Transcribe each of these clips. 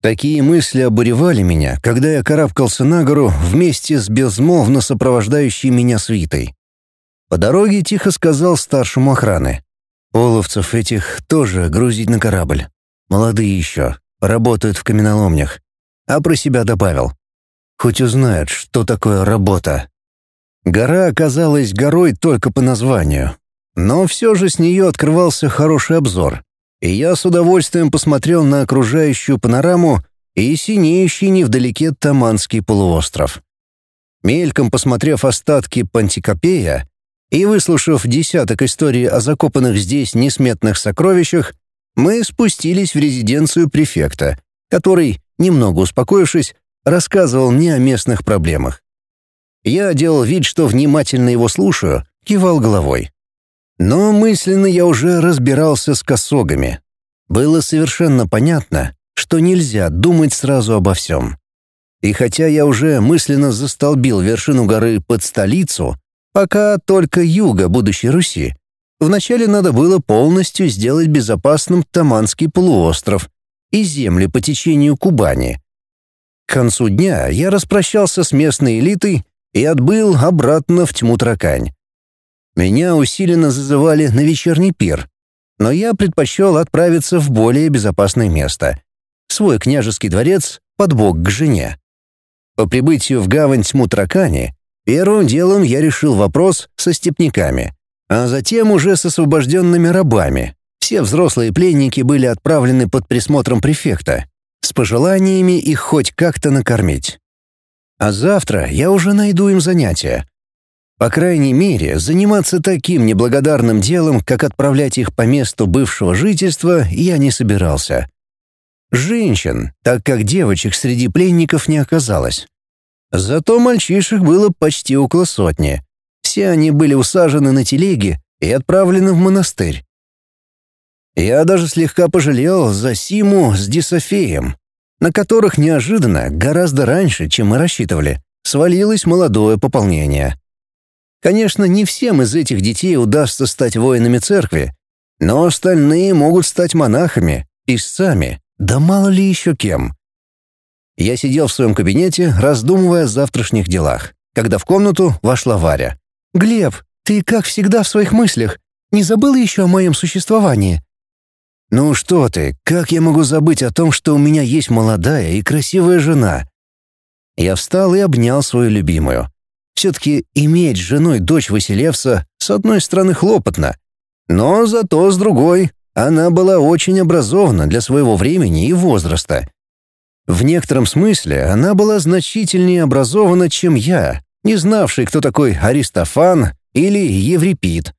Такие мысли обуревали меня, когда я карабкался на гору вместе с безмолвно сопровождающей меня свитой. По дороге тихо сказал старшему охраны. «Половцев этих тоже грузить на корабль. Молодые еще, работают в каменоломнях». А про себя добавил. «Хоть узнают, что такое работа». Гора оказалась горой только по названию, но все же с нее открывался хороший обзор, и я с удовольствием посмотрел на окружающую панораму и синеющий невдалеке Таманский полуостров. Мельком посмотрев остатки Пантикопея и выслушав десяток историй о закопанных здесь несметных сокровищах, мы спустились в резиденцию префекта, который, немного успокоившись, рассказывал мне о местных проблемах. Я делал вид, что внимательно его слушаю, кивал головой. Но мысленно я уже разбирался с косогами. Было совершенно понятно, что нельзя думать сразу обо всем. И хотя я уже мысленно застолбил вершину горы под столицу, пока только юга будущей Руси, вначале надо было полностью сделать безопасным Таманский полуостров и земли по течению Кубани. К концу дня я распрощался с местной элитой и отбыл обратно в тьму Тракань. Меня усиленно зазывали на вечерний пир, но я предпочел отправиться в более безопасное место — свой княжеский дворец под бок к жене. По прибытию в гавань Смутракани первым делом я решил вопрос со степняками, а затем уже с освобожденными рабами. Все взрослые пленники были отправлены под присмотром префекта, с пожеланиями их хоть как-то накормить. А завтра я уже найду им занятия, по крайней мере, заниматься таким неблагодарным делом, как отправлять их по месту бывшего жительства, я не собирался. Женщин, так как девочек среди пленников не оказалось. Зато мальчишек было почти около сотни. Все они были усажены на телеги и отправлены в монастырь. Я даже слегка пожалел за Симу с Дисофеем, на которых неожиданно, гораздо раньше, чем мы рассчитывали, свалилось молодое пополнение. Конечно, не всем из этих детей удастся стать воинами церкви, но остальные могут стать монахами, писцами, да мало ли еще кем. Я сидел в своем кабинете, раздумывая о завтрашних делах, когда в комнату вошла Варя. «Глеб, ты, как всегда, в своих мыслях. Не забыл еще о моем существовании?» «Ну что ты, как я могу забыть о том, что у меня есть молодая и красивая жена?» Я встал и обнял свою любимую. Все-таки иметь с женой дочь Василевса с одной стороны хлопотно, но зато с другой она была очень образована для своего времени и возраста. В некотором смысле она была значительнее образована, чем я, не знавший, кто такой Аристофан или Еврипид.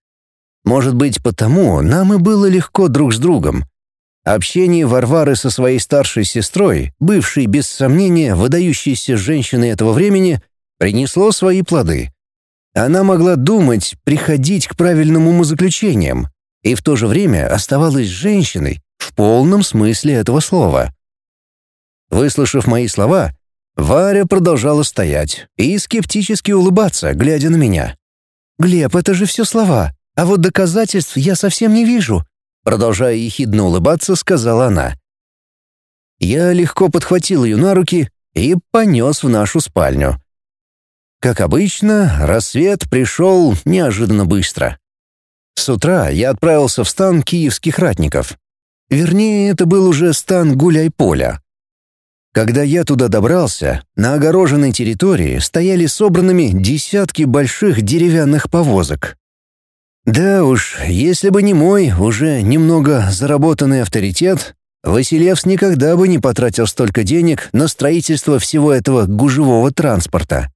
Может быть, потому нам и было легко друг с другом. Общение Варвары со своей старшей сестрой, бывшей без сомнения выдающейся женщиной этого времени, принесло свои плоды. Она могла думать, приходить к правильным умозаключениям, и в то же время оставалась женщиной в полном смысле этого слова. Выслушав мои слова, Варя продолжала стоять и скептически улыбаться, глядя на меня. «Глеб, это же все слова, а вот доказательств я совсем не вижу», продолжая ехидно улыбаться, сказала она. Я легко подхватил ее на руки и понес в нашу спальню. Как обычно, рассвет пришел неожиданно быстро. С утра я отправился в стан киевских ратников. Вернее, это был уже стан Гуляй-Поля. Когда я туда добрался, на огороженной территории стояли собранными десятки больших деревянных повозок. Да уж, если бы не мой, уже немного заработанный авторитет, Василевс никогда бы не потратил столько денег на строительство всего этого гужевого транспорта.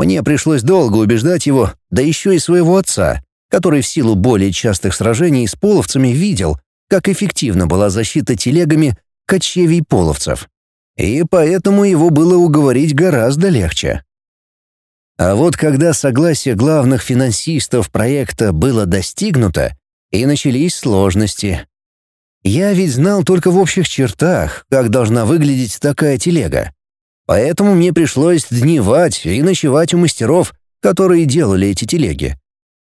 Мне пришлось долго убеждать его, да еще и своего отца, который в силу более частых сражений с половцами видел, как эффективно была защита телегами кочевий половцев. И поэтому его было уговорить гораздо легче. А вот когда согласие главных финансистов проекта было достигнуто, и начались сложности. Я ведь знал только в общих чертах, как должна выглядеть такая телега. Поэтому мне пришлось дневать и ночевать у мастеров, которые делали эти телеги.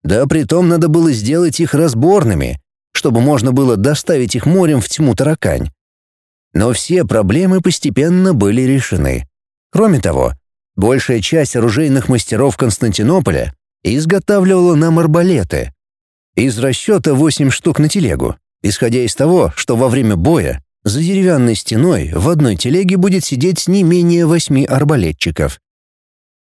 Да притом надо было сделать их разборными, чтобы можно было доставить их морем в тьму таракань. Но все проблемы постепенно были решены. Кроме того, большая часть оружейных мастеров Константинополя изготавливала нам арбалеты. Из расчета 8 штук на телегу, исходя из того, что во время боя за деревянной стеной в одной телеге будет сидеть не менее восьми арбалетчиков.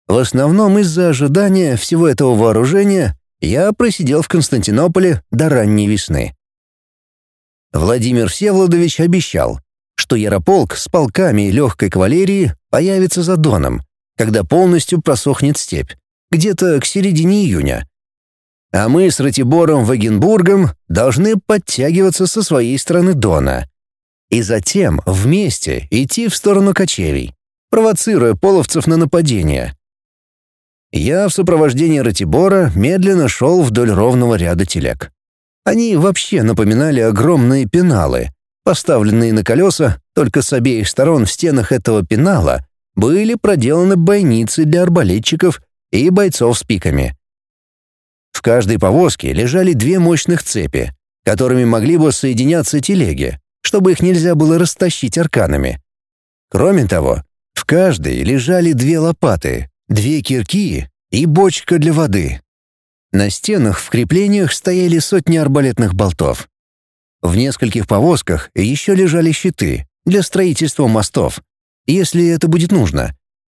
В основном из-за ожидания всего этого вооружения я просидел в Константинополе до ранней весны. Владимир Всеволодович обещал, что Ярополк с полками легкой кавалерии появится за Доном, когда полностью просохнет степь, где-то к середине июня. А мы с Ратибором Вагенбургом должны подтягиваться со своей стороны Дона. И затем вместе идти в сторону кочевий, провоцируя половцев на нападение. Я в сопровождении Ратибора медленно шел вдоль ровного ряда телег. Они вообще напоминали огромные пеналы, поставленные на колеса, только с обеих сторон в стенах этого пенала были проделаны бойницы для арбалетчиков и бойцов с пиками. В каждой повозке лежали две мощных цепи, которыми могли бы соединяться телеги, чтобы их нельзя было растащить арканами. Кроме того, в каждой лежали две лопаты, две кирки и бочка для воды. На стенах в креплениях стояли сотни арбалетных болтов. В нескольких повозках еще лежали щиты для строительства мостов, если это будет нужно,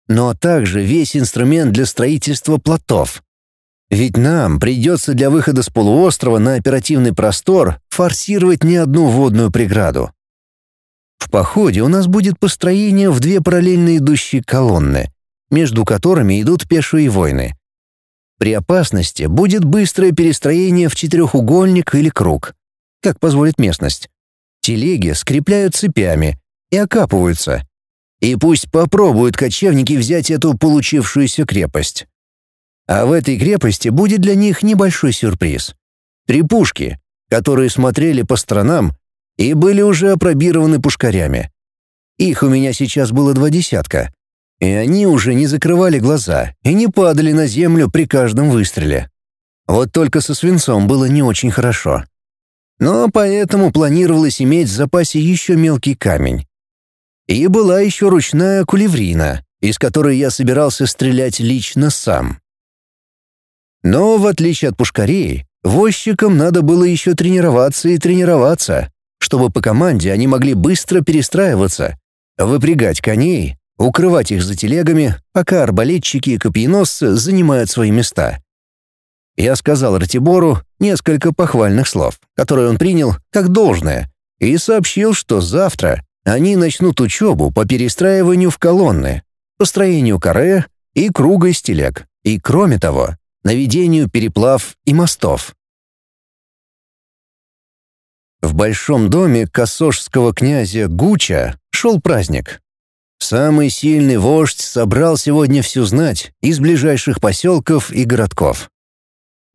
но также весь инструмент для строительства плотов. Ведь нам придется для выхода с полуострова на оперативный простор форсировать не одну водную преграду. В походе у нас будет построение в две параллельно идущие колонны, между которыми идут пешие войны. При опасности будет быстрое перестроение в четырехугольник или круг, как позволит местность. Телеги скрепляют цепями и окапываются. И пусть попробуют кочевники взять эту получившуюся крепость. А в этой крепости будет для них небольшой сюрприз. Три пушки, которые смотрели по сторонам и были уже опробированы пушкарями. Их у меня сейчас было два десятка, и они уже не закрывали глаза и не падали на землю при каждом выстреле. Вот только со свинцом было не очень хорошо. Но поэтому планировалось иметь в запасе еще мелкий камень. И была еще ручная кулеврина, из которой я собирался стрелять лично сам. Но, в отличие от пушкарей, возчикам надо было еще тренироваться и тренироваться, чтобы по команде они могли быстро перестраиваться, выпрягать коней укрывать их за телегами, пока арбалетчики и копьеносцы занимают свои места. Я сказал Ратибору несколько похвальных слов, которые он принял как должное, и сообщил, что завтра они начнут учебу по перестраиванию в колонны, построению каре и круга из телег, и, кроме того, наведению переплав и мостов. В большом доме косожского князя Гуча шел праздник. Самый сильный вождь собрал сегодня всю знать из ближайших поселков и городков.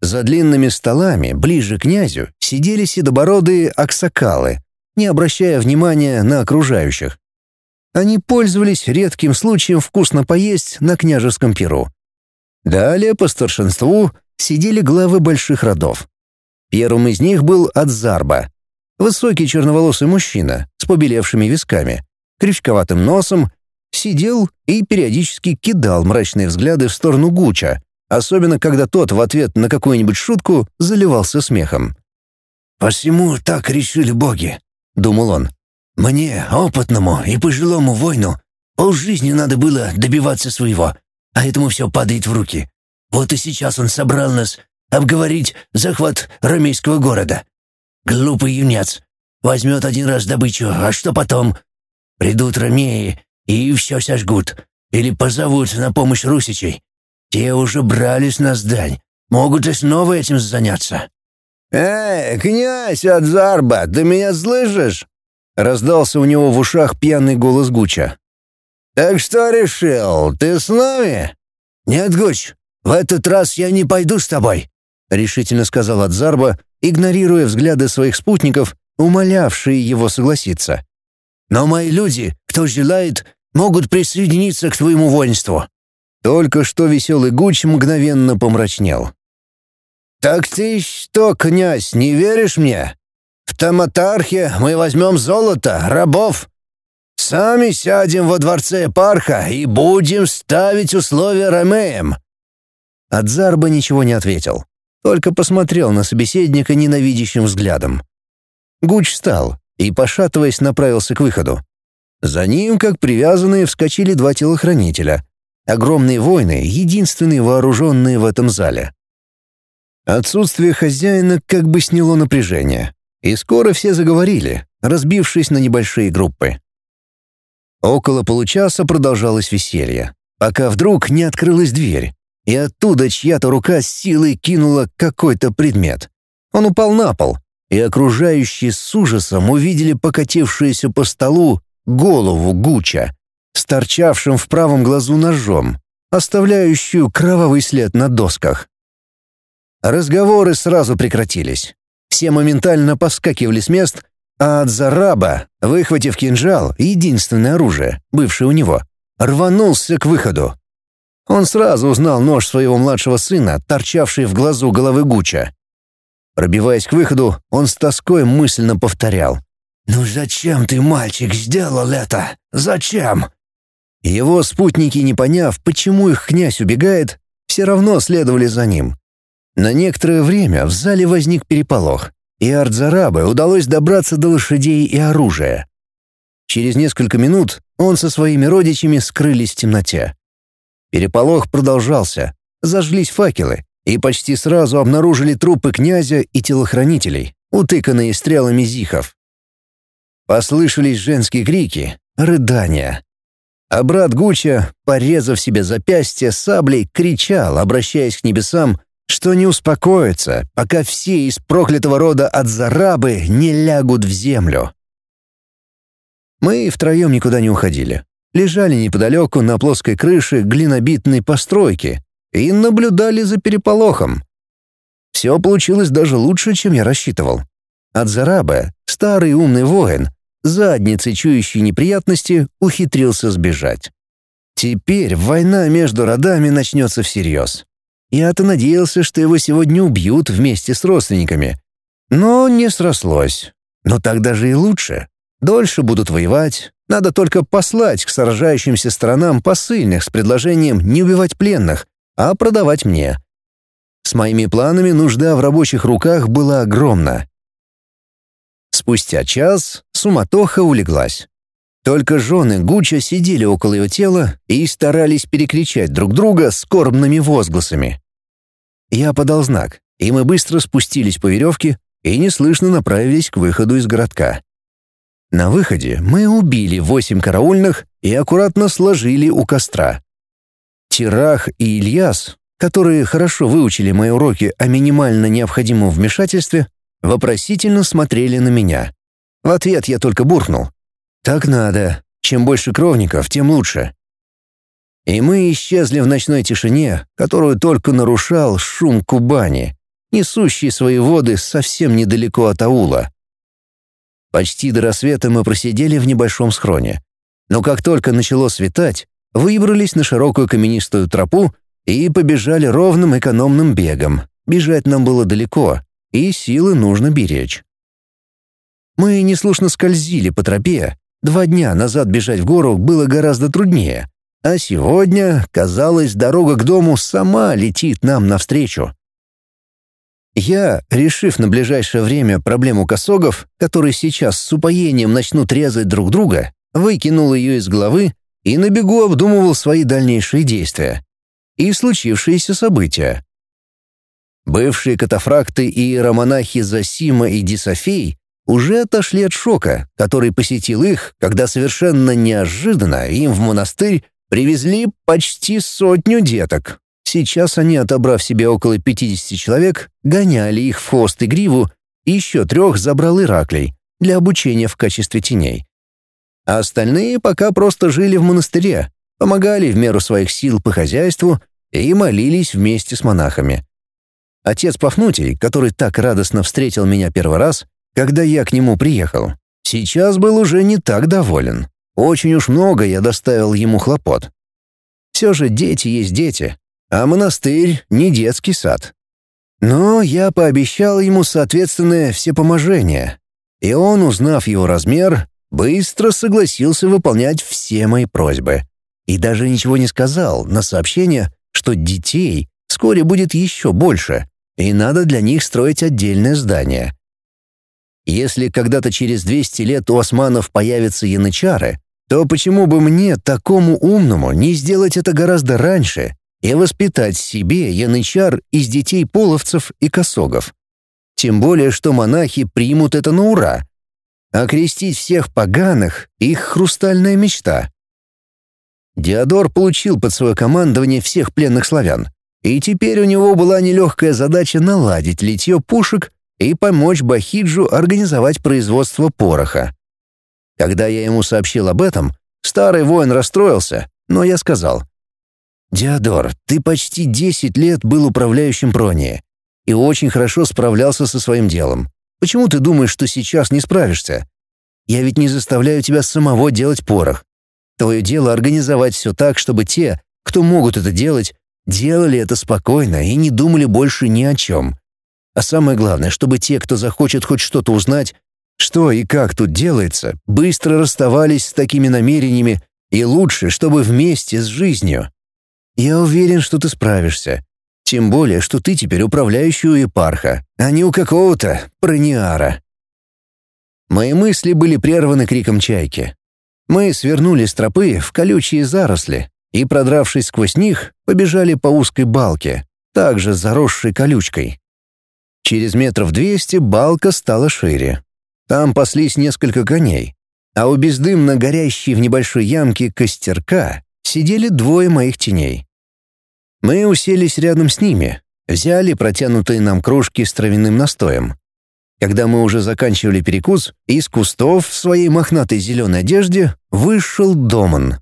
За длинными столами, ближе к князю, сидели седобородые аксакалы, не обращая внимания на окружающих. Они пользовались редким случаем вкусно поесть на княжеском перу. Далее по старшинству сидели главы больших родов. Первым из них был Адзарба, высокий черноволосый мужчина с побелевшими висками, крючковатым носом, сидел и периодически кидал мрачные взгляды в сторону Гуча, особенно когда тот в ответ на какую-нибудь шутку заливался смехом. «Посему так решили боги», — думал он. «Мне, опытному и пожилому воину, полжизни надо было добиваться своего, а этому все падает в руки. Вот и сейчас он собрал нас обговорить захват ромейского города. Глупый юнец. Возьмет один раз добычу, а что потом? Придут ромеи и все сожгут. Или позовут на помощь русичей. Те уже брались на сдань. Могут и снова этим заняться». «Эй, князь Адзарба, ты меня слышишь?» Раздался у него в ушах пьяный голос Гуча. «Так что решил, ты с нами?» «Нет, Гуч, в этот раз я не пойду с тобой», — решительно сказал Адзарба, игнорируя взгляды своих спутников, умолявшие его согласиться. Но мои люди, кто желает, могут присоединиться к твоему воинству». Только что веселый Гуч мгновенно помрачнел. «Так ты что, князь, не веришь мне? В Таматархе мы возьмем золото, рабов, Сами сядем во дворце парха и будем ставить условия ромеям». Адзарба ничего не ответил, только посмотрел на собеседника ненавидящим взглядом. Гуч встал и, пошатываясь, направился к выходу. За ним, как привязанные, вскочили два телохранителя. Огромные воины, единственные вооруженные в этом зале. Отсутствие хозяина как бы сняло напряжение, и скоро все заговорили, разбившись на небольшие группы. Около получаса продолжалось веселье, пока вдруг не открылась дверь, и оттуда чья-то рука с силой кинула какой-то предмет. Он упал на пол, и окружающие с ужасом увидели покатившуюся по столу голову Гуча, с торчавшим в правом глазу ножом, оставляющую кровавый след на досках. Разговоры сразу прекратились. Все моментально поскакивали с мест, а от Зараба, выхватив кинжал, единственное оружие, бывшее у него, рванулся к выходу. Он сразу узнал нож своего младшего сына, торчавший в глазу головы Гуча. Пробиваясь к выходу, он с тоской мысленно повторял. «Ну зачем ты, мальчик, сделал это? Зачем?» Его спутники, не поняв, почему их князь убегает, все равно следовали за ним. На некоторое время в зале возник переполох, и Ардзарабе удалось добраться до лошадей и оружия. Через несколько минут он со своими родичами скрылись в темноте. Переполох продолжался, зажглись факелы, и почти сразу обнаружили трупы князя и телохранителей, утыканные стрелами зихов. Послышались женские крики, рыдания. А брат Гуча, порезав себе запястье саблей, кричал, обращаясь к небесам, что не успокоится, пока все из проклятого рода от Зарабы не лягут в землю. Мы втроем никуда не уходили. Лежали неподалеку на плоской крыше глинобитной постройки, и наблюдали за переполохом. Все получилось даже лучше, чем я рассчитывал. От Зараба, старый умный воин, задницей чующий неприятности, ухитрился сбежать. Теперь война между родами начнется всерьез. Я-то надеялся, что его сегодня убьют вместе с родственниками. Но не срослось. Но так даже и лучше. Дольше будут воевать. Надо только послать к сражающимся сторонам посыльных с предложением не убивать пленных, а продавать мне. С моими планами нужда в рабочих руках была огромна. Спустя час суматоха улеглась. Только жены Гуча сидели около его тела и старались перекричать друг друга скорбными возгласами. Я подал знак, и мы быстро спустились по веревке и неслышно направились к выходу из городка. На выходе мы убили восемь караульных и аккуратно сложили у костра. Тирах и Ильяс, которые хорошо выучили мои уроки о минимально необходимом вмешательстве, вопросительно смотрели на меня. В ответ я только буркнул. «Так надо. Чем больше кровников, тем лучше». И мы исчезли в ночной тишине, которую только нарушал шум Кубани, несущий свои воды совсем недалеко от аула. Почти до рассвета мы просидели в небольшом схроне. Но как только начало светать, выбрались на широкую каменистую тропу и побежали ровным экономным бегом. Бежать нам было далеко, и силы нужно беречь. Мы неслушно скользили по тропе. Два дня назад бежать в гору было гораздо труднее, а сегодня, казалось, дорога к дому сама летит нам навстречу. Я, решив на ближайшее время проблему косогов, которые сейчас с упоением начнут резать друг друга, выкинул ее из головы и на бегу обдумывал свои дальнейшие действия и случившиеся события. Бывшие катафракты и иеромонахи Засима и Дисофей уже отошли от шока, который посетил их, когда совершенно неожиданно им в монастырь привезли почти сотню деток. Сейчас они, отобрав себе около 50 человек, гоняли их в хвост и гриву, и еще трех забрал Ираклей для обучения в качестве теней а остальные пока просто жили в монастыре, помогали в меру своих сил по хозяйству и молились вместе с монахами. Отец Пафнутий, который так радостно встретил меня первый раз, когда я к нему приехал, сейчас был уже не так доволен. Очень уж много я доставил ему хлопот. Все же дети есть дети, а монастырь — не детский сад. Но я пообещал ему соответственное всепоможение, и он, узнав его размер, быстро согласился выполнять все мои просьбы. И даже ничего не сказал на сообщение, что детей вскоре будет еще больше, и надо для них строить отдельное здание. Если когда-то через 200 лет у османов появятся янычары, то почему бы мне, такому умному, не сделать это гораздо раньше и воспитать себе янычар из детей половцев и косогов? Тем более, что монахи примут это на ура. Окрестить всех поганых — их хрустальная мечта. Диодор получил под свое командование всех пленных славян, и теперь у него была нелегкая задача наладить литье пушек и помочь Бахиджу организовать производство пороха. Когда я ему сообщил об этом, старый воин расстроился, но я сказал, «Диодор, ты почти 10 лет был управляющим Пронии и очень хорошо справлялся со своим делом. Почему ты думаешь, что сейчас не справишься? Я ведь не заставляю тебя самого делать порох. Твое дело организовать все так, чтобы те, кто могут это делать, делали это спокойно и не думали больше ни о чем. А самое главное, чтобы те, кто захочет хоть что-то узнать, что и как тут делается, быстро расставались с такими намерениями, и лучше, чтобы вместе с жизнью. Я уверен, что ты справишься. Тем более, что ты теперь управляющий у епарха, а не у какого-то прониара. Мои мысли были прерваны криком чайки. Мы свернули с тропы в колючие заросли и, продравшись сквозь них, побежали по узкой балке, также заросшей колючкой. Через метров двести балка стала шире. Там паслись несколько коней, а у бездымно горящей в небольшой ямке костерка сидели двое моих теней. Мы уселись рядом с ними, взяли протянутые нам кружки с травяным настоем. Когда мы уже заканчивали перекус, из кустов в своей мохнатой зеленой одежде вышел Доман.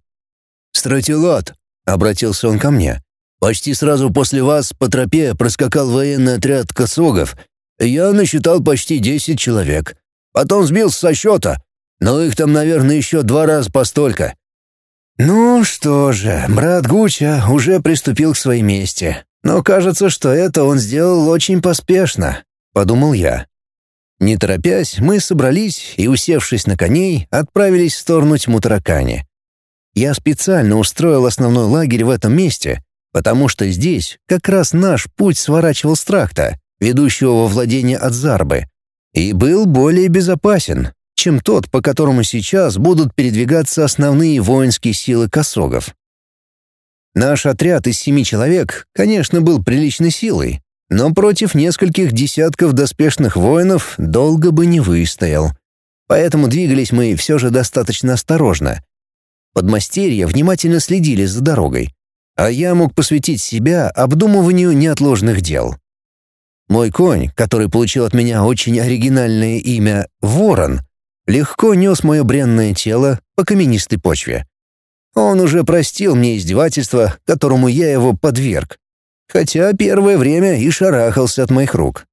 «Стратилат», — обратился он ко мне, — «почти сразу после вас по тропе проскакал военный отряд косогов. Я насчитал почти десять человек. Потом сбился со счета, но их там, наверное, еще два раза постолько». «Ну что же, брат Гуча уже приступил к своей мести, но кажется, что это он сделал очень поспешно», — подумал я. Не торопясь, мы собрались и, усевшись на коней, отправились в сторону Тьмутаракани. Я специально устроил основной лагерь в этом месте, потому что здесь как раз наш путь сворачивал с тракта, ведущего во владение от Зарбы, и был более безопасен, чем тот, по которому сейчас будут передвигаться основные воинские силы косогов. Наш отряд из семи человек, конечно, был приличной силой, но против нескольких десятков доспешных воинов долго бы не выстоял. Поэтому двигались мы все же достаточно осторожно. Подмастерья внимательно следили за дорогой, а я мог посвятить себя обдумыванию неотложных дел. Мой конь, который получил от меня очень оригинальное имя «Ворон», легко нес мое бренное тело по каменистой почве. Он уже простил мне издевательство, которому я его подверг хотя первое время и шарахался от моих рук.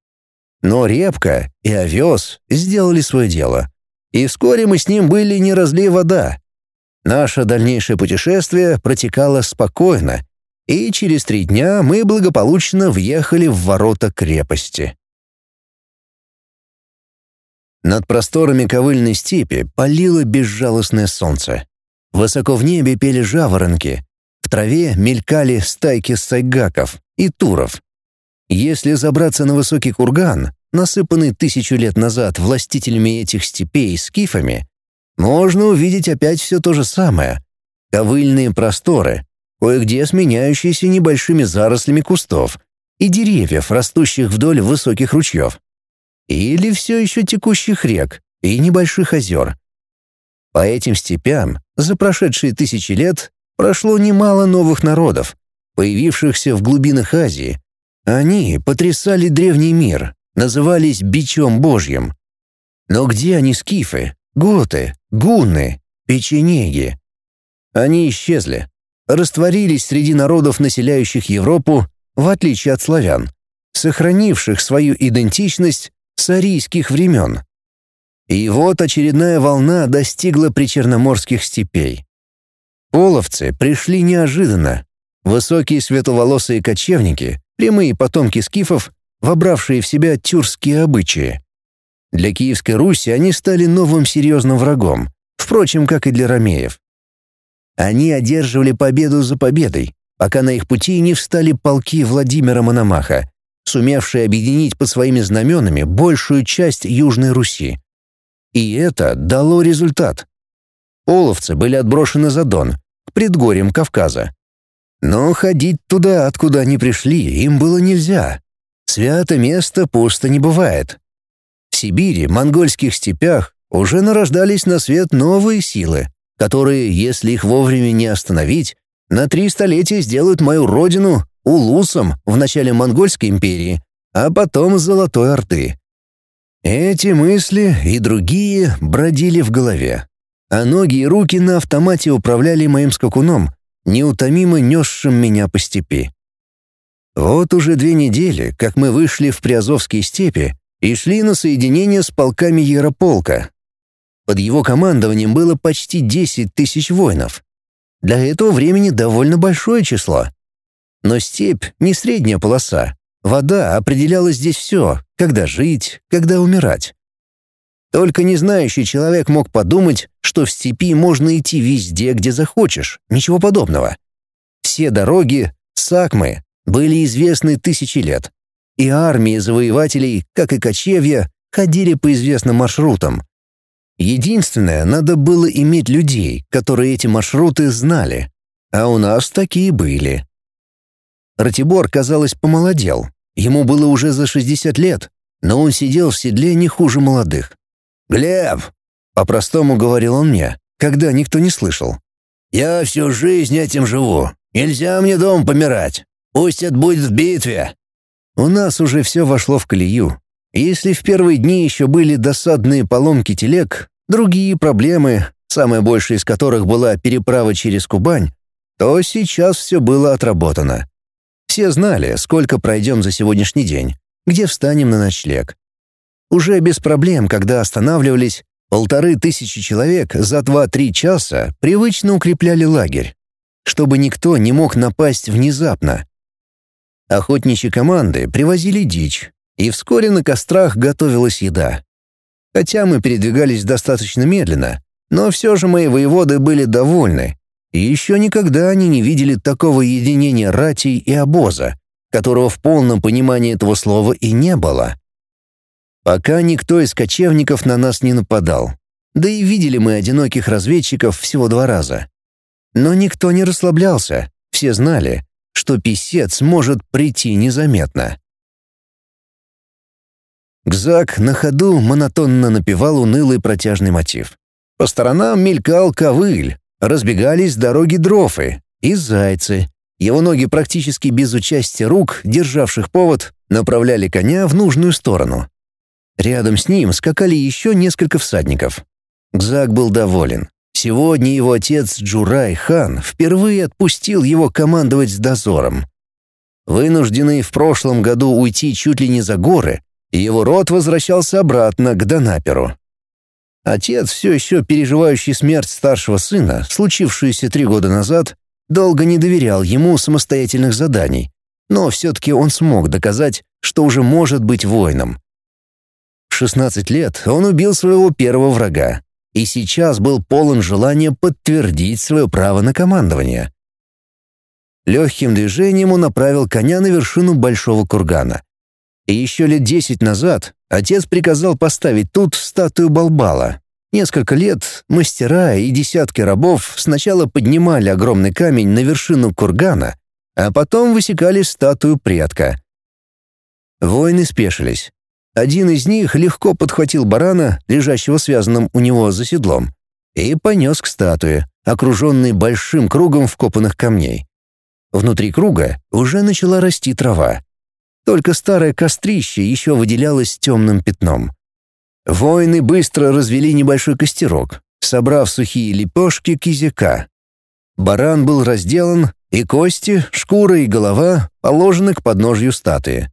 Но Репка и Овес сделали свое дело, и вскоре мы с ним были не разлей вода. Наше дальнейшее путешествие протекало спокойно, и через три дня мы благополучно въехали в ворота крепости. Над просторами ковыльной степи палило безжалостное солнце. Высоко в небе пели жаворонки, в траве мелькали стайки сайгаков и туров. Если забраться на высокий курган, насыпанный тысячу лет назад властителями этих степей скифами, можно увидеть опять все то же самое. Ковыльные просторы, кое-где сменяющиеся небольшими зарослями кустов и деревьев, растущих вдоль высоких ручьев. Или все еще текущих рек и небольших озер. По этим степям за прошедшие тысячи лет прошло немало новых народов, появившихся в глубинах Азии. Они потрясали древний мир, назывались бичом божьим. Но где они скифы, готы, гунны, печенеги? Они исчезли, растворились среди народов, населяющих Европу, в отличие от славян, сохранивших свою идентичность с арийских времен. И вот очередная волна достигла причерноморских степей. Половцы пришли неожиданно. Высокие светловолосые кочевники, прямые потомки скифов, вобравшие в себя тюркские обычаи. Для Киевской Руси они стали новым серьезным врагом, впрочем, как и для ромеев. Они одерживали победу за победой, пока на их пути не встали полки Владимира Мономаха, сумевшие объединить под своими знаменами большую часть Южной Руси. И это дало результат. Половцы были отброшены за Дон, к предгорьям Кавказа. Но ходить туда, откуда они пришли, им было нельзя. Свято место пусто не бывает. В Сибири, монгольских степях уже нарождались на свет новые силы, которые, если их вовремя не остановить, на три столетия сделают мою родину улусом в начале Монгольской империи, а потом Золотой Орды. Эти мысли и другие бродили в голове, а ноги и руки на автомате управляли моим скакуном, неутомимо несшим меня по степи. Вот уже две недели, как мы вышли в Приазовские степи и шли на соединение с полками Ярополка. Под его командованием было почти 10 тысяч воинов. Для этого времени довольно большое число. Но степь — не средняя полоса. Вода определяла здесь все, когда жить, когда умирать. Только незнающий человек мог подумать, что в степи можно идти везде, где захочешь, ничего подобного. Все дороги, сакмы, были известны тысячи лет, и армии завоевателей, как и кочевья, ходили по известным маршрутам. Единственное, надо было иметь людей, которые эти маршруты знали, а у нас такие были. Ратибор, казалось, помолодел. Ему было уже за 60 лет, но он сидел в седле не хуже молодых. «Глеб!» — по-простому говорил он мне, когда никто не слышал. «Я всю жизнь этим живу. Нельзя мне дом помирать. Пусть это будет в битве». У нас уже все вошло в колею. Если в первые дни еще были досадные поломки телег, другие проблемы, самая большая из которых была переправа через Кубань, то сейчас все было отработано. Все знали, сколько пройдем за сегодняшний день, где встанем на ночлег. Уже без проблем, когда останавливались, полторы тысячи человек за 2-3 часа привычно укрепляли лагерь, чтобы никто не мог напасть внезапно. Охотничьи команды привозили дичь, и вскоре на кострах готовилась еда. Хотя мы передвигались достаточно медленно, но все же мои воеводы были довольны, и еще никогда они не видели такого единения ратей и обоза, которого в полном понимании этого слова и не было. Пока никто из кочевников на нас не нападал. Да и видели мы одиноких разведчиков всего два раза. Но никто не расслаблялся, все знали, что писец может прийти незаметно. Гзак на ходу монотонно напевал унылый протяжный мотив. По сторонам мелькал ковыль, разбегались дороги дрофы и зайцы. Его ноги практически без участия рук, державших повод, направляли коня в нужную сторону. Рядом с ним скакали еще несколько всадников. Гзак был доволен. Сегодня его отец Джурай хан впервые отпустил его командовать с дозором. Вынужденный в прошлом году уйти чуть ли не за горы, его род возвращался обратно к Донаперу. Отец, все еще переживающий смерть старшего сына, случившуюся три года назад, долго не доверял ему самостоятельных заданий, но все-таки он смог доказать, что уже может быть воином. 16 лет он убил своего первого врага и сейчас был полон желания подтвердить свое право на командование. Легким движением он направил коня на вершину большого кургана. Еще лет десять назад отец приказал поставить тут статую Балбала. Несколько лет мастера и десятки рабов сначала поднимали огромный камень на вершину кургана, а потом высекали статую предка. Воины спешились. Один из них легко подхватил барана, лежащего связанным у него за седлом, и понес к статуе, окруженной большим кругом вкопанных камней. Внутри круга уже начала расти трава. Только старое кострище еще выделялось темным пятном. Воины быстро развели небольшой костерок, собрав сухие лепешки кизяка. Баран был разделан, и кости, шкура и голова положены к подножью статуи.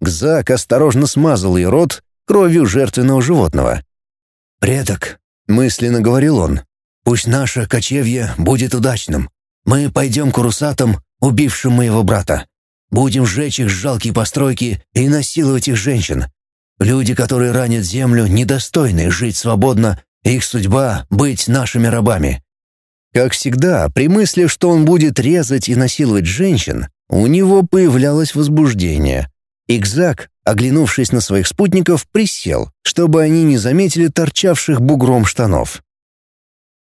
Гзак осторожно смазал ей рот кровью жертвенного животного. «Предок», — мысленно говорил он, — «пусть наше кочевье будет удачным. Мы пойдем к урусатам, убившим моего брата. Будем сжечь их жалкие постройки и насиловать их женщин. Люди, которые ранят землю, недостойны жить свободно Их судьба — быть нашими рабами». Как всегда, при мысли, что он будет резать и насиловать женщин, у него появлялось возбуждение. Игзак, оглянувшись на своих спутников, присел, чтобы они не заметили торчавших бугром штанов.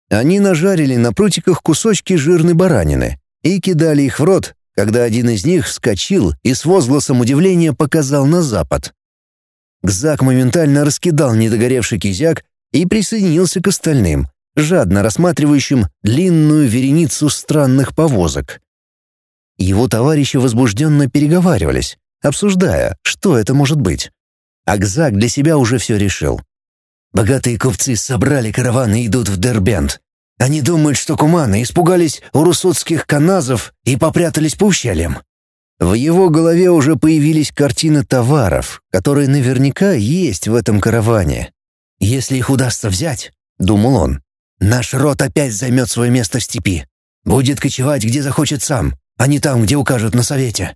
Они нажарили на прутиках кусочки жирной баранины и кидали их в рот, когда один из них вскочил и с возгласом удивления показал на запад. Гзак моментально раскидал недогоревший кизяк и присоединился к остальным, жадно рассматривающим длинную вереницу странных повозок. Его товарищи возбужденно переговаривались, обсуждая, что это может быть. Акзак для себя уже все решил. Богатые купцы собрали караваны и идут в Дербент. Они думают, что куманы испугались урусутских каназов и попрятались по ущельям. В его голове уже появились картины товаров, которые наверняка есть в этом караване. «Если их удастся взять», — думал он, — «наш род опять займет свое место в степи. Будет кочевать, где захочет сам, а не там, где укажут на совете».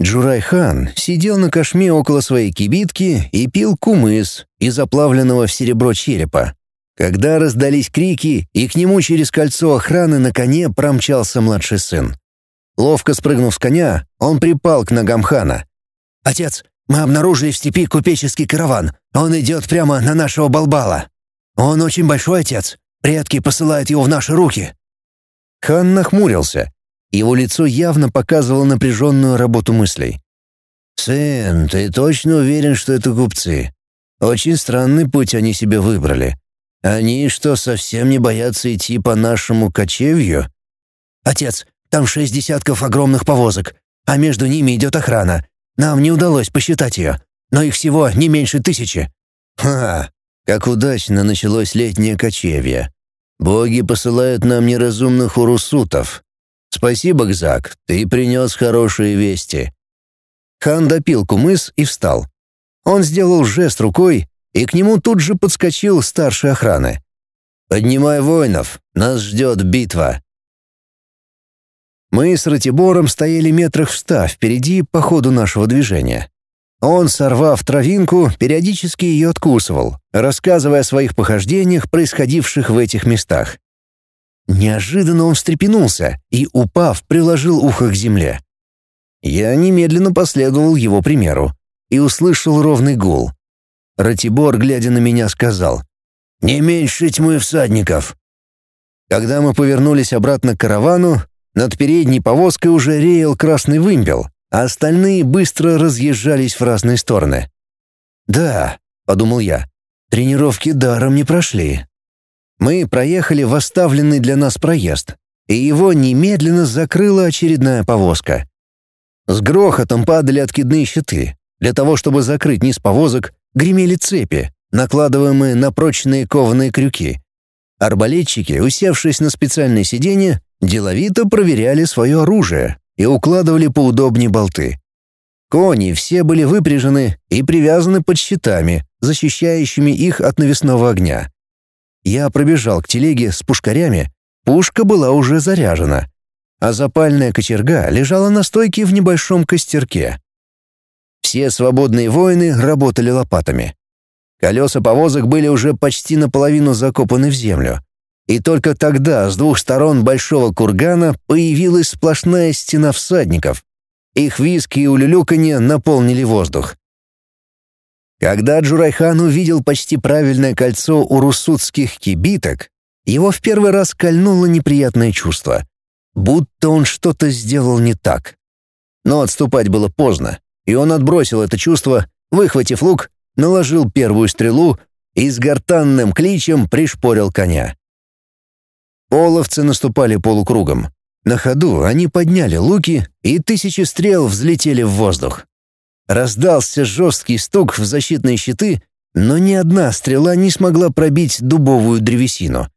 Джурай-хан сидел на кошме около своей кибитки и пил кумыс из заплавленного в серебро черепа. Когда раздались крики, и к нему через кольцо охраны на коне промчался младший сын. Ловко спрыгнув с коня, он припал к ногам хана. «Отец, мы обнаружили в степи купеческий караван. Он идет прямо на нашего балбала. Он очень большой отец. Предки посылают его в наши руки». Хан нахмурился. Его лицо явно показывало напряженную работу мыслей. «Сын, ты точно уверен, что это купцы? Очень странный путь они себе выбрали. Они что, совсем не боятся идти по нашему кочевью? Отец, там шесть десятков огромных повозок, а между ними идет охрана. Нам не удалось посчитать ее, но их всего не меньше тысячи. Ха, как удачно началось летнее кочевье. Боги посылают нам неразумных урусутов. Спасибо, Гзак, ты принес хорошие вести. Хан допил кумыс и встал. Он сделал жест рукой, и к нему тут же подскочил старший охраны. «Поднимай воинов, нас ждет битва». Мы с Ратибором стояли метрах в ста впереди по ходу нашего движения. Он, сорвав травинку, периодически ее откусывал, рассказывая о своих похождениях, происходивших в этих местах. Неожиданно он встрепенулся и, упав, приложил ухо к земле. Я немедленно последовал его примеру и услышал ровный гул. Ратибор, глядя на меня, сказал «Не меньше тьмы всадников». Когда мы повернулись обратно к каравану, над передней повозкой уже реял красный вымпел, а остальные быстро разъезжались в разные стороны. «Да», — подумал я, — «тренировки даром не прошли». Мы проехали в оставленный для нас проезд, и его немедленно закрыла очередная повозка. С грохотом падали откидные щиты. Для того, чтобы закрыть низ повозок, гремели цепи, накладываемые на прочные кованые крюки. Арбалетчики, усевшись на специальное сиденье, деловито проверяли свое оружие и укладывали поудобнее болты. Кони все были выпряжены и привязаны под щитами, защищающими их от навесного огня. Я пробежал к телеге с пушкарями, пушка была уже заряжена, а запальная кочерга лежала на стойке в небольшом костерке. Все свободные воины работали лопатами. Колеса повозок были уже почти наполовину закопаны в землю. И только тогда с двух сторон большого кургана появилась сплошная стена всадников. Их виски и улюлюканье наполнили воздух. Когда Джурайхан увидел почти правильное кольцо у русудских кибиток, его в первый раз кольнуло неприятное чувство. Будто он что-то сделал не так. Но отступать было поздно и он отбросил это чувство, выхватив лук, наложил первую стрелу и с гортанным кличем пришпорил коня. Половцы наступали полукругом. На ходу они подняли луки, и тысячи стрел взлетели в воздух. Раздался жесткий стук в защитные щиты, но ни одна стрела не смогла пробить дубовую древесину.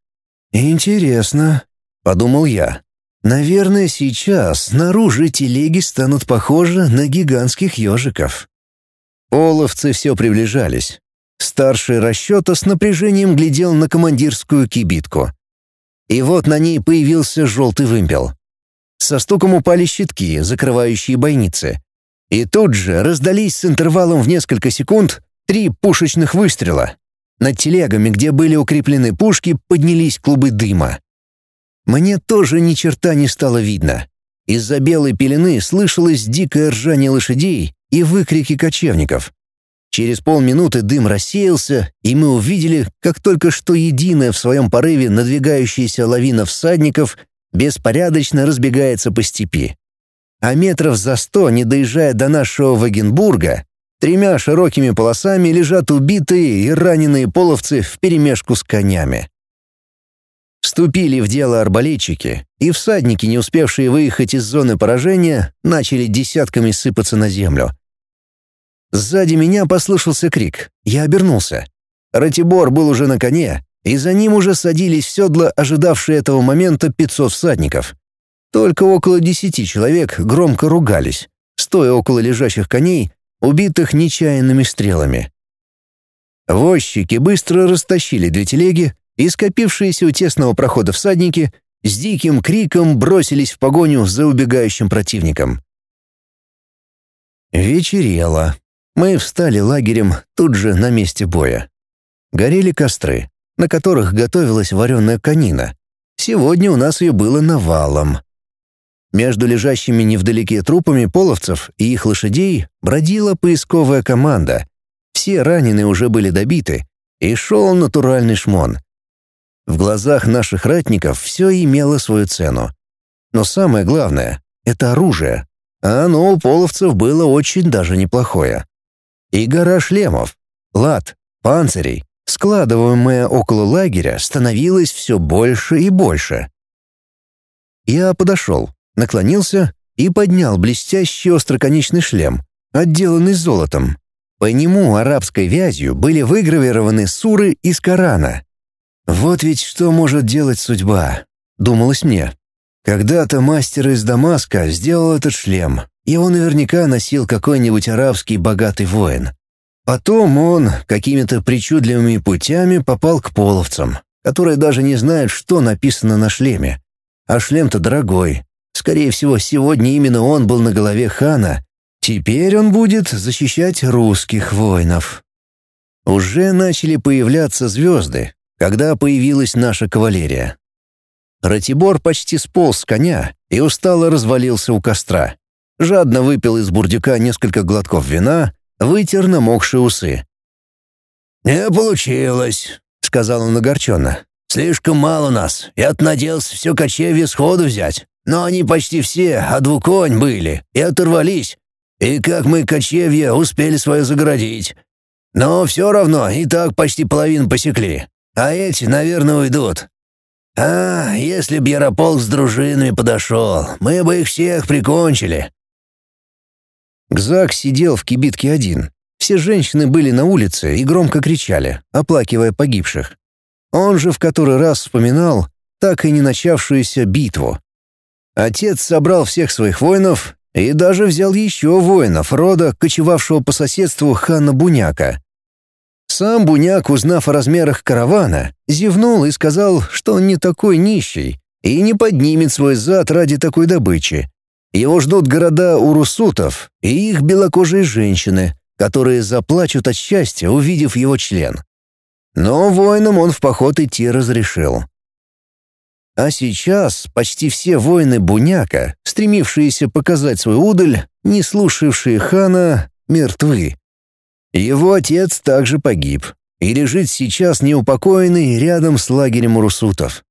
«Интересно», — подумал я. Наверное, сейчас снаружи телеги станут похожи на гигантских ежиков. Оловцы все приближались. Старший расчета с напряжением глядел на командирскую кибитку. И вот на ней появился желтый вымпел. Со стуком упали щитки, закрывающие бойницы. И тут же раздались с интервалом в несколько секунд три пушечных выстрела. Над телегами, где были укреплены пушки, поднялись клубы дыма. Мне тоже ни черта не стало видно. Из-за белой пелены слышалось дикое ржание лошадей и выкрики кочевников. Через полминуты дым рассеялся, и мы увидели, как только что единая в своем порыве надвигающаяся лавина всадников беспорядочно разбегается по степи. А метров за сто, не доезжая до нашего Вагенбурга, тремя широкими полосами лежат убитые и раненые половцы вперемешку с конями. Вступили в дело арбалетчики, и всадники, не успевшие выехать из зоны поражения, начали десятками сыпаться на землю. Сзади меня послышался крик. Я обернулся. Ратибор был уже на коне, и за ним уже садились в седла ожидавшие этого момента 500 всадников. Только около десяти человек громко ругались, стоя около лежащих коней, убитых нечаянными стрелами. Возчики быстро растащили две телеги, и скопившиеся у тесного прохода всадники с диким криком бросились в погоню за убегающим противником. Вечерело. Мы встали лагерем тут же на месте боя. Горели костры, на которых готовилась вареная конина. Сегодня у нас ее было навалом. Между лежащими невдалеке трупами половцев и их лошадей бродила поисковая команда. Все раненые уже были добиты, и шел натуральный шмон. В глазах наших ратников все имело свою цену. Но самое главное — это оружие. А оно у половцев было очень даже неплохое. И гора шлемов, лад, панцирей, складываемая около лагеря, становилась все больше и больше. Я подошел, наклонился и поднял блестящий остроконечный шлем, отделанный золотом. По нему арабской вязью были выгравированы суры из Корана. «Вот ведь что может делать судьба», — думалось мне. Когда-то мастер из Дамаска сделал этот шлем. Его наверняка носил какой-нибудь арабский богатый воин. Потом он какими-то причудливыми путями попал к половцам, которые даже не знают, что написано на шлеме. А шлем-то дорогой, Скорее всего, сегодня именно он был на голове хана. Теперь он будет защищать русских воинов. Уже начали появляться звезды, когда появилась наша кавалерия. Ратибор почти сполз с коня и устало развалился у костра. Жадно выпил из бурдюка несколько глотков вина, вытер намокшие усы. «Не получилось», — сказал он огорченно. «Слишком мало нас. Я надеялся все кочевье сходу взять. Но они почти все, а двуконь были, и оторвались. И как мы кочевья успели свое загородить. Но все равно и так почти половину посекли. А эти, наверное, уйдут. А, если б Ярополк с дружинами подошел, мы бы их всех прикончили. Гзак сидел в кибитке один. Все женщины были на улице и громко кричали, оплакивая погибших. Он же в который раз вспоминал так и не начавшуюся битву. Отец собрал всех своих воинов и даже взял еще воинов рода, кочевавшего по соседству хана Буняка. Сам Буняк, узнав о размерах каравана, зевнул и сказал, что он не такой нищий и не поднимет свой зад ради такой добычи. Его ждут города урусутов и их белокожие женщины, которые заплачут от счастья, увидев его член. Но воинам он в поход идти разрешил. А сейчас почти все воины Буняка, стремившиеся показать свой удаль, не слушавшие хана, мертвы. Его отец также погиб и лежит сейчас неупокоенный рядом с лагерем урусутов.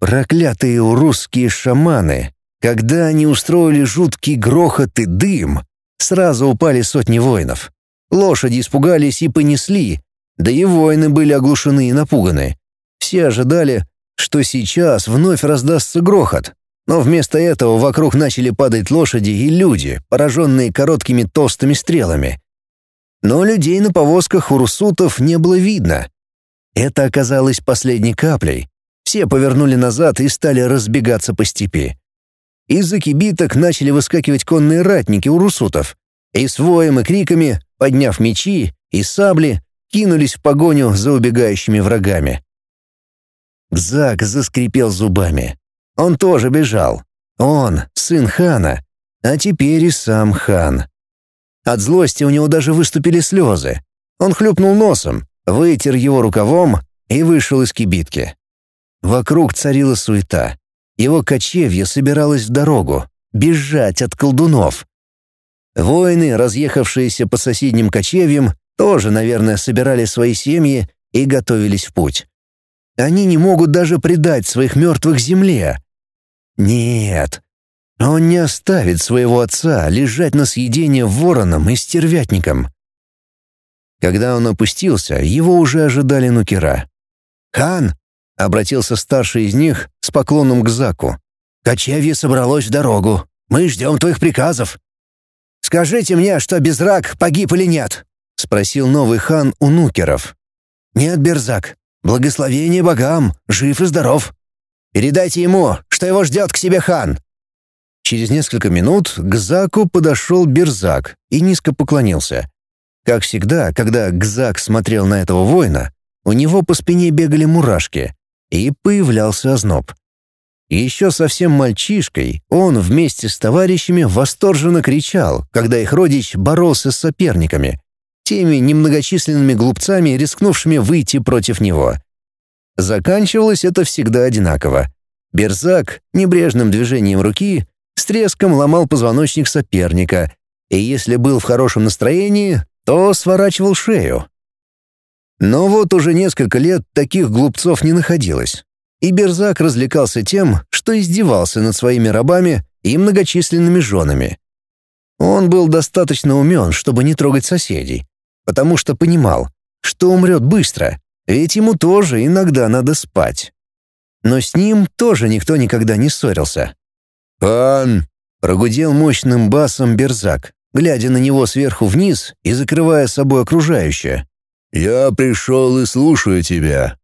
Проклятые урусские шаманы, когда они устроили жуткий грохот и дым, сразу упали сотни воинов. Лошади испугались и понесли, да и воины были оглушены и напуганы. Все ожидали, что сейчас вновь раздастся грохот, но вместо этого вокруг начали падать лошади и люди, пораженные короткими толстыми стрелами. Но людей на повозках у русутов не было видно. Это оказалось последней каплей. Все повернули назад и стали разбегаться по степи. Из-за кибиток начали выскакивать конные ратники у русутов, и с воем и криками, подняв мечи и сабли, кинулись в погоню за убегающими врагами. Зак заскрипел зубами. Он тоже бежал. Он, сын хана, а теперь и сам хан. От злости у него даже выступили слезы. Он хлюпнул носом, вытер его рукавом и вышел из кибитки. Вокруг царила суета. Его кочевье собиралось в дорогу, бежать от колдунов. Воины, разъехавшиеся по соседним кочевьям, тоже, наверное, собирали свои семьи и готовились в путь. Они не могут даже предать своих мертвых земле. Нет, он не оставит своего отца лежать на съедение вороном и стервятником. Когда он опустился, его уже ожидали нукера. «Хан!» — обратился старший из них с поклоном к Заку. «Кочевье собралось в дорогу. Мы ждем твоих приказов». «Скажите мне, что Безрак погиб или нет?» — спросил новый хан у нукеров. «Нет, Берзак. Благословение богам, жив и здоров. Передайте ему, что его ждет к себе хан». Через несколько минут к Заку подошел Берзак и низко поклонился. Как всегда, когда Гзак смотрел на этого воина, у него по спине бегали мурашки, и появлялся озноб. Еще совсем мальчишкой он вместе с товарищами восторженно кричал, когда их родич боролся с соперниками, теми немногочисленными глупцами, рискнувшими выйти против него. Заканчивалось это всегда одинаково. Берзак небрежным движением руки с треском ломал позвоночник соперника, и если был в хорошем настроении, то сворачивал шею. Но вот уже несколько лет таких глупцов не находилось. И Берзак развлекался тем, что издевался над своими рабами и многочисленными женами. Он был достаточно умен, чтобы не трогать соседей, потому что понимал, что умрет быстро, ведь ему тоже иногда надо спать. Но с ним тоже никто никогда не ссорился. «Пан!» — прогудел мощным басом Берзак глядя на него сверху вниз и закрывая собой окружающее. «Я пришел и слушаю тебя».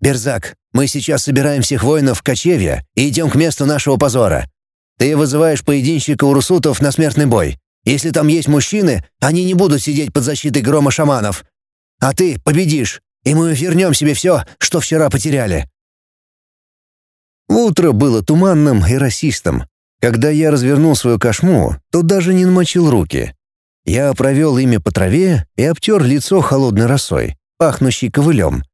«Берзак, мы сейчас собираем всех воинов в кочевье и идем к месту нашего позора. Ты вызываешь поединщика урусутов на смертный бой. Если там есть мужчины, они не будут сидеть под защитой грома шаманов. А ты победишь, и мы вернем себе все, что вчера потеряли». Утро было туманным и расистым. Когда я развернул свою кошму, то даже не намочил руки. Я провел ими по траве и обтер лицо холодной росой, пахнущей ковылем.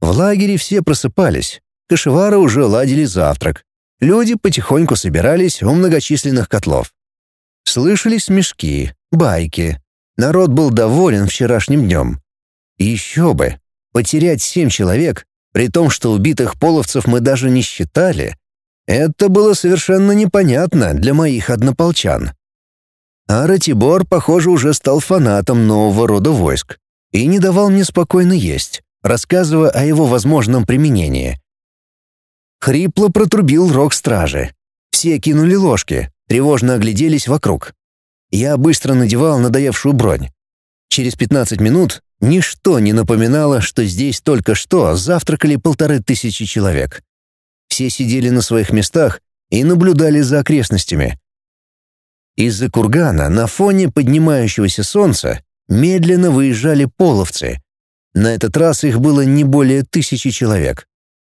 В лагере все просыпались. Кашевары уже ладили завтрак. Люди потихоньку собирались у многочисленных котлов. Слышались смешки, байки. Народ был доволен вчерашним днем. еще бы, потерять семь человек, при том, что убитых половцев мы даже не считали, это было совершенно непонятно для моих однополчан. А Ратибор, похоже, уже стал фанатом нового рода войск и не давал мне спокойно есть, рассказывая о его возможном применении. Хрипло протрубил рог стражи. Все кинули ложки, тревожно огляделись вокруг. Я быстро надевал надоевшую бронь. Через 15 минут ничто не напоминало, что здесь только что завтракали полторы тысячи человек. Все сидели на своих местах и наблюдали за окрестностями. Из-за кургана на фоне поднимающегося солнца медленно выезжали половцы. На этот раз их было не более тысячи человек.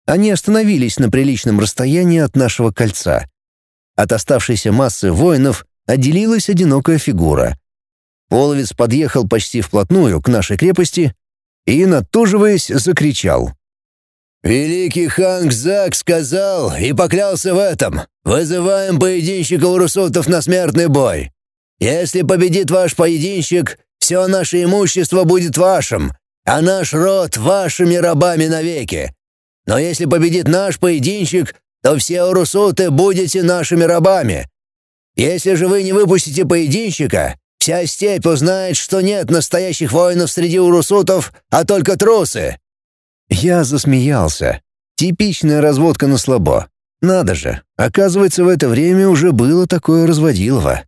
Они остановились на приличном расстоянии от нашего кольца. От оставшейся массы воинов отделилась одинокая фигура. Половец подъехал почти вплотную к нашей крепости и, натуживаясь, закричал. «Великий хан Гзак сказал и поклялся в этом. Вызываем поединщика урусутов на смертный бой. Если победит ваш поединщик, все наше имущество будет вашим, а наш род вашими рабами навеки. Но если победит наш поединщик, то все урусуты будете нашими рабами. Если же вы не выпустите поединщика, вся степь узнает, что нет настоящих воинов среди урусутов, а только трусы. Я засмеялся. Типичная разводка на слабо. Надо же, оказывается, в это время уже было такое разводилово.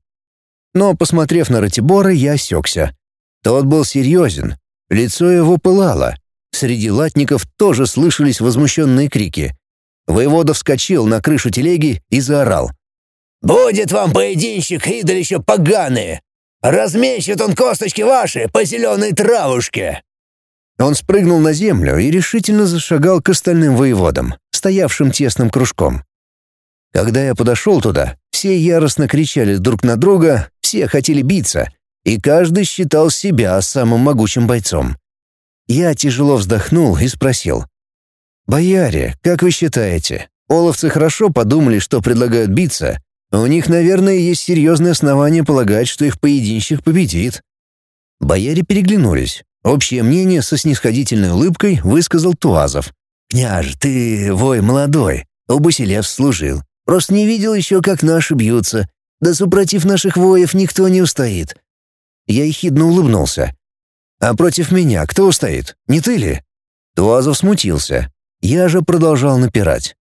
Но, посмотрев на Ратибора, я осекся. Тот был серьезен. Лицо его пылало. Среди латников тоже слышались возмущенные крики. Воевода вскочил на крышу телеги и заорал. «Будет вам поединщик, идолища поганые! Размещет он косточки ваши по зеленой травушке!» Он спрыгнул на землю и решительно зашагал к остальным воеводам, стоявшим тесным кружком. Когда я подошел туда, все яростно кричали друг на друга, все хотели биться, и каждый считал себя самым могучим бойцом. Я тяжело вздохнул и спросил. «Бояре, как вы считаете, половцы хорошо подумали, что предлагают биться? У них, наверное, есть серьезные основания полагать, что их поединщик победит». Бояре переглянулись. Общее мнение со снисходительной улыбкой высказал Туазов. «Княж, ты вой молодой, у Басилев служил. Просто не видел еще, как наши бьются. Да супротив наших воев никто не устоит». Я ехидно улыбнулся. «А против меня кто устоит? Не ты ли?» Туазов смутился. Я же продолжал напирать.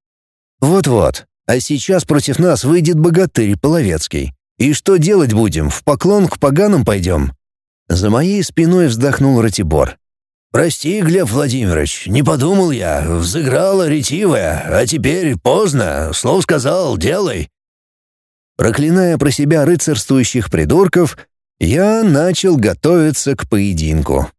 «Вот-вот, а сейчас против нас выйдет богатырь Половецкий. И что делать будем? В поклон к поганам пойдем?» За моей спиной вздохнул Ратибор. «Прости, Глеб Владимирович, не подумал я, взыграла ретивая, а теперь поздно, слов сказал, делай». Проклиная про себя рыцарствующих придурков, я начал готовиться к поединку.